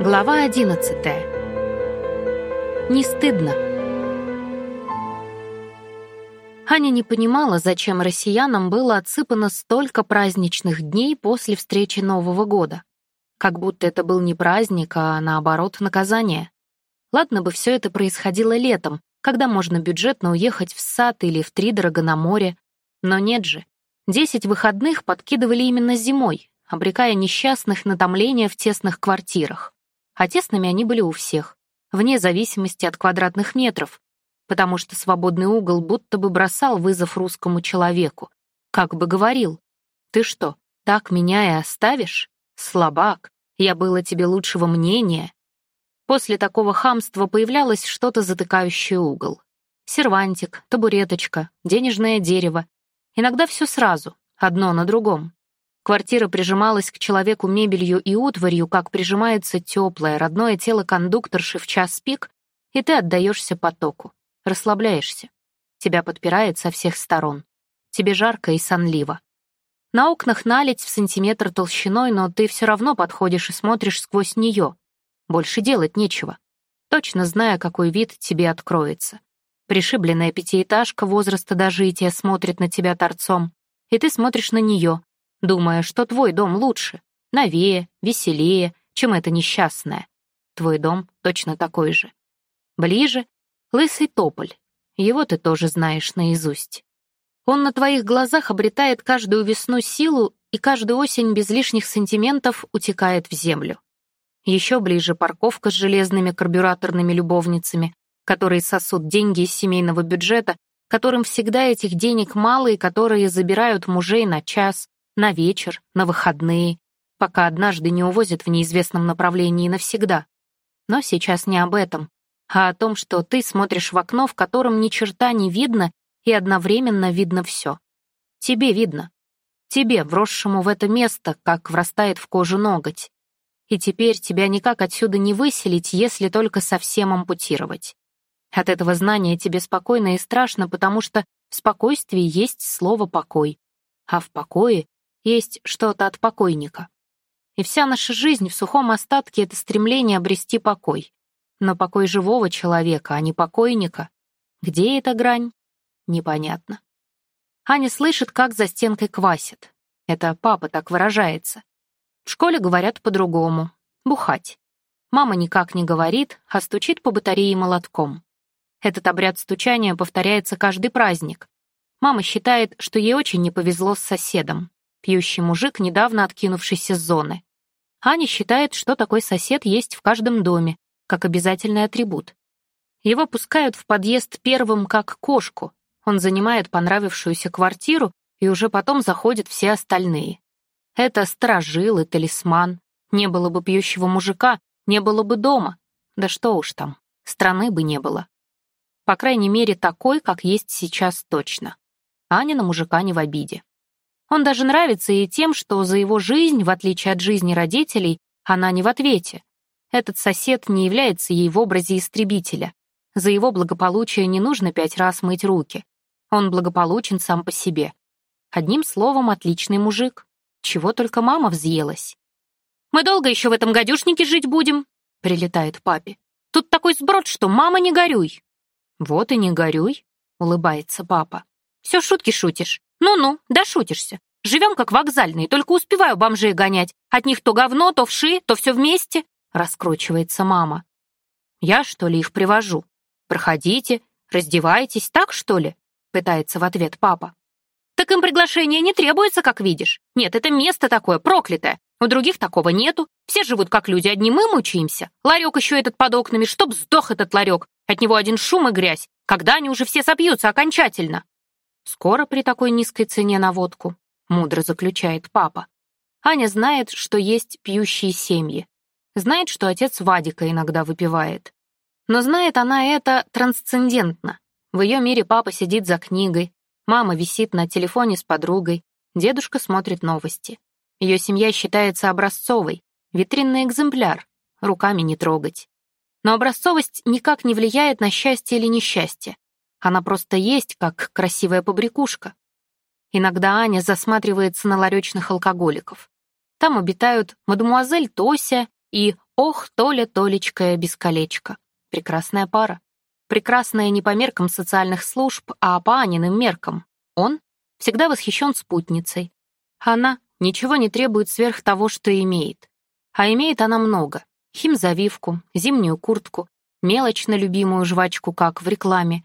Глава одиннадцатая. Не стыдно. Аня не понимала, зачем россиянам было отсыпано столько праздничных дней после встречи Нового года. Как будто это был не праздник, а наоборот наказание. Ладно бы все это происходило летом, когда можно бюджетно уехать в сад или в Тридорого на море. Но нет же. Десять выходных подкидывали именно зимой, обрекая несчастных на томление в тесных квартирах. А тесными они были у всех, вне зависимости от квадратных метров, потому что свободный угол будто бы бросал вызов русскому человеку. Как бы говорил, «Ты что, так меня и оставишь? Слабак, я было тебе лучшего мнения». После такого хамства появлялось что-то затыкающее угол. Сервантик, табуреточка, денежное дерево. Иногда все сразу, одно на другом. Квартира прижималась к человеку мебелью и утварью, как прижимается теплое, родное тело кондукторши в час пик, и ты отдаешься потоку, расслабляешься. Тебя подпирает со всех сторон. Тебе жарко и сонливо. На окнах наледь в сантиметр толщиной, но ты все равно подходишь и смотришь сквозь нее. Больше делать нечего. Точно зная, какой вид тебе откроется. Пришибленная пятиэтажка возраста дожития смотрит на тебя торцом, и ты смотришь на нее, думая, что твой дом лучше, новее, веселее, чем это несчастное. Твой дом точно такой же. Ближе — лысый тополь. Его ты тоже знаешь наизусть. Он на твоих глазах обретает каждую весну силу и каждую осень без лишних сантиментов утекает в землю. Еще ближе парковка с железными карбюраторными любовницами, которые сосут деньги из семейного бюджета, которым всегда этих денег мало и которые забирают мужей на час, на вечер, на выходные, пока однажды не увозят в неизвестном направлении навсегда. Но сейчас не об этом, а о том, что ты смотришь в окно, в котором ни черта не видно, и одновременно видно все. Тебе видно. Тебе, вросшему в это место, как врастает в кожу ноготь. И теперь тебя никак отсюда не выселить, если только совсем ампутировать. От этого знания тебе спокойно и страшно, потому что в спокойствии есть слово «покой», а в покое есть что-то от покойника. И вся наша жизнь в сухом остатке — это стремление обрести покой. Но покой живого человека, а не покойника. Где эта грань? Непонятно. Аня слышит, как за стенкой квасит. Это папа так выражается. В школе говорят по-другому. Бухать. Мама никак не говорит, а стучит по батарее молотком. Этот обряд стучания повторяется каждый праздник. Мама считает, что ей очень не повезло с соседом пьющий мужик, недавно откинувшийся с зоны. Аня считает, что такой сосед есть в каждом доме, как обязательный атрибут. Его пускают в подъезд первым как кошку. Он занимает понравившуюся квартиру, и уже потом заходят все остальные. Это сторожил и талисман. Не было бы пьющего мужика, не было бы дома. Да что уж там, страны бы не было. По крайней мере, такой, как есть сейчас точно. Аня на мужика не в обиде. Он даже нравится и тем, что за его жизнь, в отличие от жизни родителей, она не в ответе. Этот сосед не является ей в образе истребителя. За его благополучие не нужно пять раз мыть руки. Он благополучен сам по себе. Одним словом, отличный мужик. Чего только мама взъелась. «Мы долго еще в этом гадюшнике жить будем?» — прилетает папе. «Тут такой сброд, что мама не горюй». «Вот и не горюй», — улыбается папа. «Все шутки шутишь. «Ну-ну, да шутишься. Живем как вокзальные, только успеваю бомжей гонять. От них то говно, то вши, то все вместе», — раскручивается мама. «Я, что ли, их привожу? Проходите, раздевайтесь, так, что ли?» — пытается в ответ папа. «Так им приглашение не требуется, как видишь. Нет, это место такое, проклятое. У других такого нету. Все живут как люди, одни мы мучаемся. Ларек еще этот под окнами, чтоб сдох этот ларек. От него один шум и грязь. Когда они уже все собьются окончательно?» Скоро при такой низкой цене на водку, мудро заключает папа. Аня знает, что есть пьющие семьи. Знает, что отец Вадика иногда выпивает. Но знает она это трансцендентно. В ее мире папа сидит за книгой, мама висит на телефоне с подругой, дедушка смотрит новости. Ее семья считается образцовой, витринный экземпляр, руками не трогать. Но образцовость никак не влияет на счастье или несчастье. Она просто есть, как красивая побрякушка. Иногда Аня засматривается на ларечных алкоголиков. Там обитают мадемуазель Тося и Ох, Толя, Толечка без колечка. Прекрасная пара. Прекрасная не по меркам социальных служб, а по Аниным меркам. Он всегда восхищен спутницей. Она ничего не требует сверх того, что имеет. А имеет она много. Химзавивку, зимнюю куртку, мелочь на любимую жвачку, как в рекламе.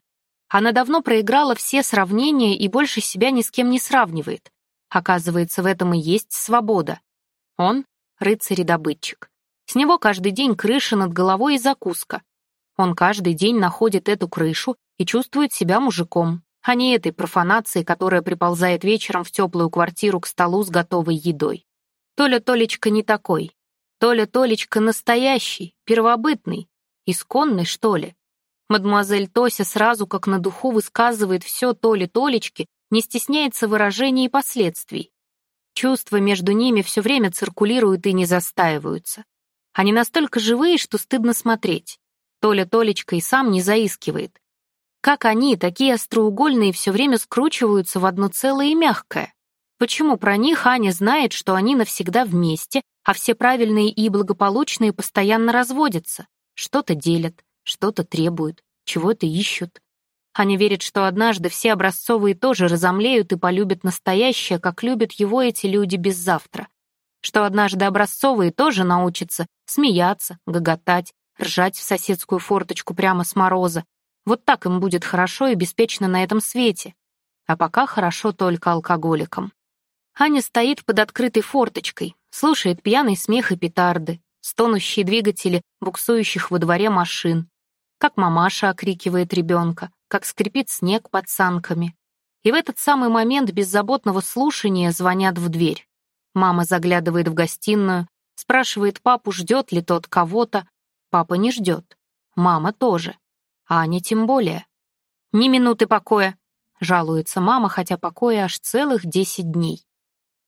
Она давно проиграла все сравнения и больше себя ни с кем не сравнивает. Оказывается, в этом и есть свобода. Он — рыцарь и добытчик. С него каждый день крыша над головой и закуска. Он каждый день находит эту крышу и чувствует себя мужиком, а не этой профанацией, которая приползает вечером в теплую квартиру к столу с готовой едой. Толя Толечка не такой. Толя Толечка настоящий, первобытный, исконный, что ли. Мадемуазель Тося сразу как на духу высказывает все Толе Толечке, не стесняется выражений и последствий. Чувства между ними все время циркулируют и не застаиваются. Они настолько живые, что стыдно смотреть. Толя Толечка и сам не заискивает. Как они, такие остроугольные, все время скручиваются в одно целое и мягкое? Почему про них Аня знает, что они навсегда вместе, а все правильные и благополучные постоянно разводятся? Что-то делят, что-то требуют, чего-то ищут. Аня верит, что однажды все образцовые тоже разомлеют и полюбят настоящее, как любят его эти люди без завтра что однажды образцовые тоже научатся смеяться, гоготать, ржать в соседскую форточку прямо с мороза. Вот так им будет хорошо и беспечно на этом свете. А пока хорошо только алкоголикам. Аня стоит под открытой форточкой, слушает пьяный смех и петарды, стонущие двигатели буксующих во дворе машин, как мамаша окрикивает ребенка, как скрипит снег под санками. И в этот самый момент беззаботного слушания звонят в дверь. Мама заглядывает в гостиную, спрашивает папу, ждет ли тот кого-то. Папа не ждет. Мама тоже. А Аня тем более. «Ни минуты покоя», — жалуется мама, хотя покоя аж целых десять дней.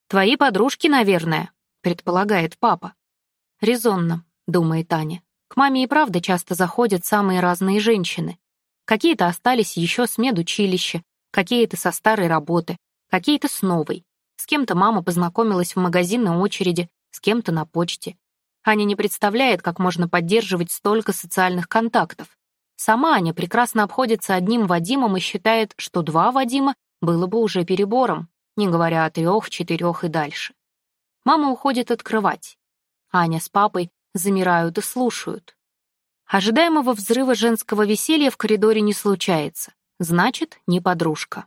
«Твои подружки, наверное», — предполагает папа. «Резонно», — думает Аня. К маме и правда часто заходят самые разные женщины. Какие-то остались еще с медучилища, какие-то со старой работы, какие-то с новой. С кем-то мама познакомилась в магазинной очереди, с кем-то на почте. Аня не представляет, как можно поддерживать столько социальных контактов. Сама Аня прекрасно обходится одним Вадимом и считает, что два Вадима было бы уже перебором, не говоря о трех, четырех и дальше. Мама уходит открывать. Аня с папой замирают и слушают. Ожидаемого взрыва женского веселья в коридоре не случается. Значит, не подружка.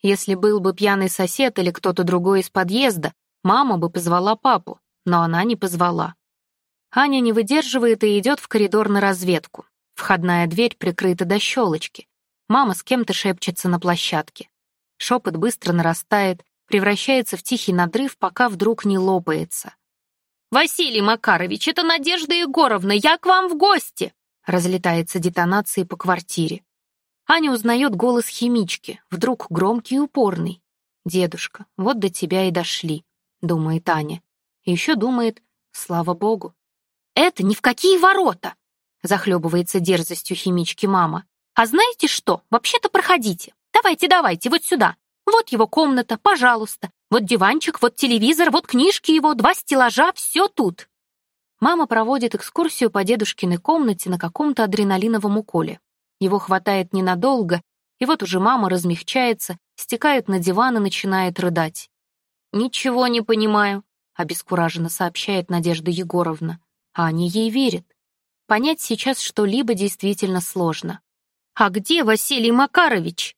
Если был бы пьяный сосед или кто-то другой из подъезда, мама бы позвала папу, но она не позвала. Аня не выдерживает и идет в коридор на разведку. Входная дверь прикрыта до щелочки. Мама с кем-то шепчется на площадке. Шепот быстро нарастает, превращается в тихий надрыв, пока вдруг не лопается. «Василий Макарович, это Надежда Егоровна, я к вам в гости!» Разлетается детонации по квартире. Аня узнает голос химички, вдруг громкий и упорный. «Дедушка, вот до тебя и дошли», — думает Аня. И еще думает, слава богу. «Это ни в какие ворота!» — захлебывается дерзостью химички мама. «А знаете что? Вообще-то проходите. Давайте, давайте, вот сюда. Вот его комната, пожалуйста. Вот диванчик, вот телевизор, вот книжки его, два стеллажа, все тут». Мама проводит экскурсию по дедушкиной комнате на каком-то адреналиновом уколе. Его хватает ненадолго, и вот уже мама размягчается, стекает на диван и начинает рыдать. «Ничего не понимаю», — обескураженно сообщает Надежда Егоровна. А они ей верят. Понять сейчас что-либо действительно сложно. «А где Василий Макарович?»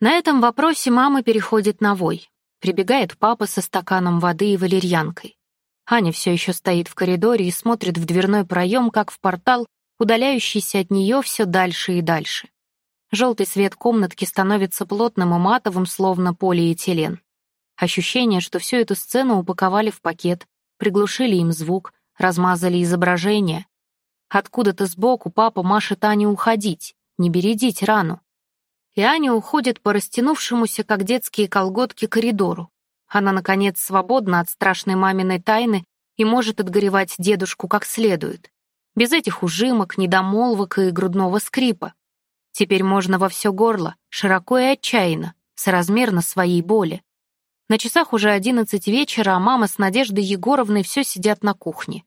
На этом вопросе мама переходит на вой. Прибегает папа со стаканом воды и валерьянкой. Аня все еще стоит в коридоре и смотрит в дверной проем, как в портал, удаляющийся от нее все дальше и дальше. Желтый свет комнатки становится плотным и матовым, словно полиэтилен. Ощущение, что всю эту сцену упаковали в пакет, приглушили им звук, размазали изображение. Откуда-то сбоку папа машет Ане уходить, не бередить рану. И Аня уходит по растянувшемуся, как детские колготки, коридору. Она, наконец, свободна от страшной маминой тайны и может отгоревать дедушку как следует без этих ужимок, недомолвок и грудного скрипа. Теперь можно во все горло, широко и отчаянно, соразмерно своей боли. На часах уже одиннадцать вечера, а мама с Надеждой Егоровной все сидят на кухне.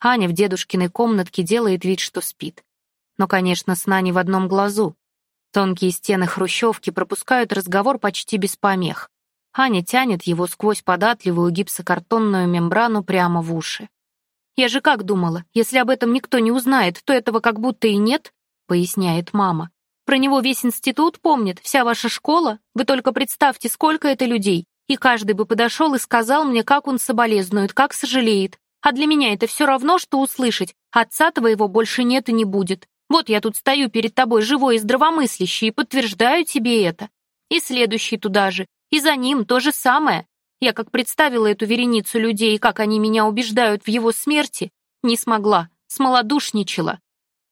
Аня в дедушкиной комнатке делает вид, что спит. Но, конечно, сна не в одном глазу. Тонкие стены хрущевки пропускают разговор почти без помех. Аня тянет его сквозь податливую гипсокартонную мембрану прямо в уши. «Я же как думала, если об этом никто не узнает, то этого как будто и нет», — поясняет мама. «Про него весь институт помнит, вся ваша школа. Вы только представьте, сколько это людей. И каждый бы подошел и сказал мне, как он соболезнует, как сожалеет. А для меня это все равно, что услышать. Отца твоего больше нет и не будет. Вот я тут стою перед тобой живой и здравомыслящий и подтверждаю тебе это. И следующий туда же. И за ним то же самое. Я как представила эту вереницу людей, как они меня убеждают в его смерти, не смогла, смолодушничала.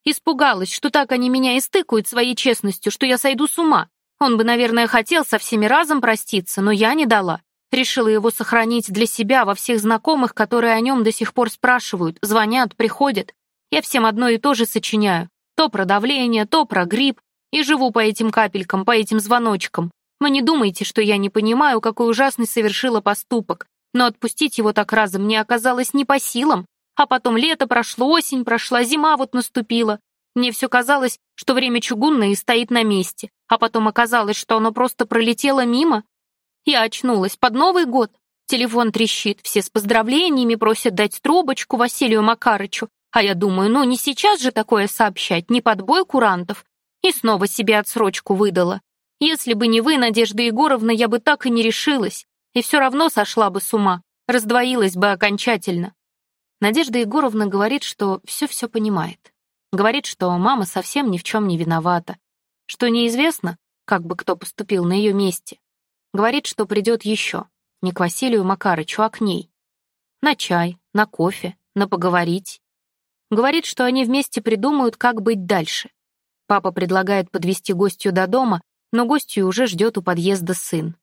Испугалась, что так они меня истыкают своей честностью, что я сойду с ума. Он бы, наверное, хотел со всеми разом проститься, но я не дала. Решила его сохранить для себя во всех знакомых, которые о нем до сих пор спрашивают, звонят, приходят. Я всем одно и то же сочиняю. То про давление, то про грипп. И живу по этим капелькам, по этим звоночкам. Вы не думайте, что я не понимаю, какой ужасный совершила поступок. Но отпустить его так разом мне оказалось не по силам. А потом лето прошло, осень прошла, зима вот наступила. Мне все казалось, что время чугунное и стоит на месте. А потом оказалось, что оно просто пролетело мимо. Я очнулась под Новый год. Телефон трещит, все с поздравлениями просят дать трубочку Василию Макарычу. А я думаю, ну не сейчас же такое сообщать, не под бой курантов. И снова себе отсрочку выдала. Если бы не вы, Надежда Егоровна, я бы так и не решилась. И все равно сошла бы с ума, раздвоилась бы окончательно. Надежда Егоровна говорит, что все-все понимает. Говорит, что мама совсем ни в чем не виновата. Что неизвестно, как бы кто поступил на ее месте. Говорит, что придет еще. Не к Василию Макарычу, а к ней. На чай, на кофе, на поговорить. Говорит, что они вместе придумают, как быть дальше. Папа предлагает подвести гостью до дома, но гостью уже ждет у подъезда сын.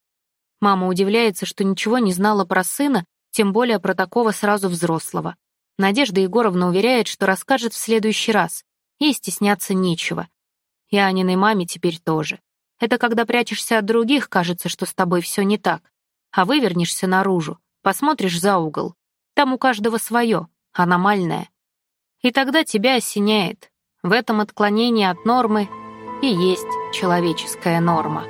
Мама удивляется, что ничего не знала про сына, тем более про такого сразу взрослого. Надежда Егоровна уверяет, что расскажет в следующий раз. Ей стесняться нечего. И Аниной маме теперь тоже. Это когда прячешься от других, кажется, что с тобой все не так. А вывернешься наружу, посмотришь за угол. Там у каждого свое, аномальное. И тогда тебя осеняет. В этом отклонении от нормы и есть человеческая норма.